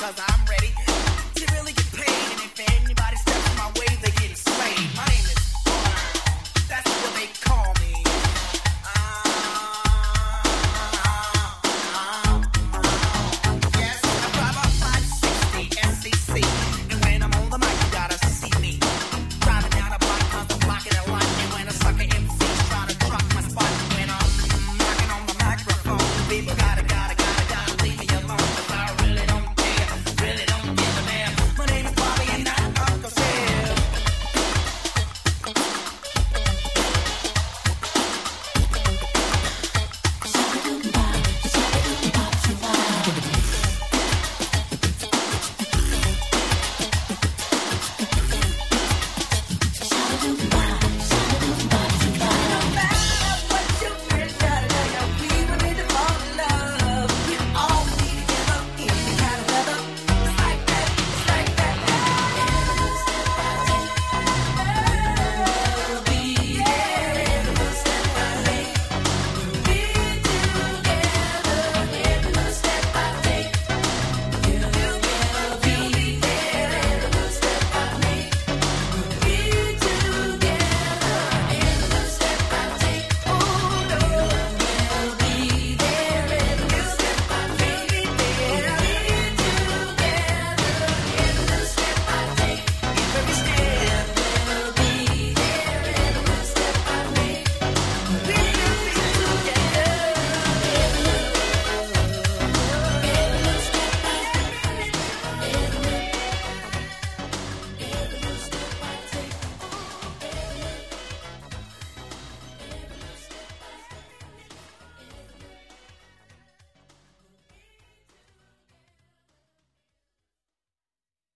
cause I'm ready.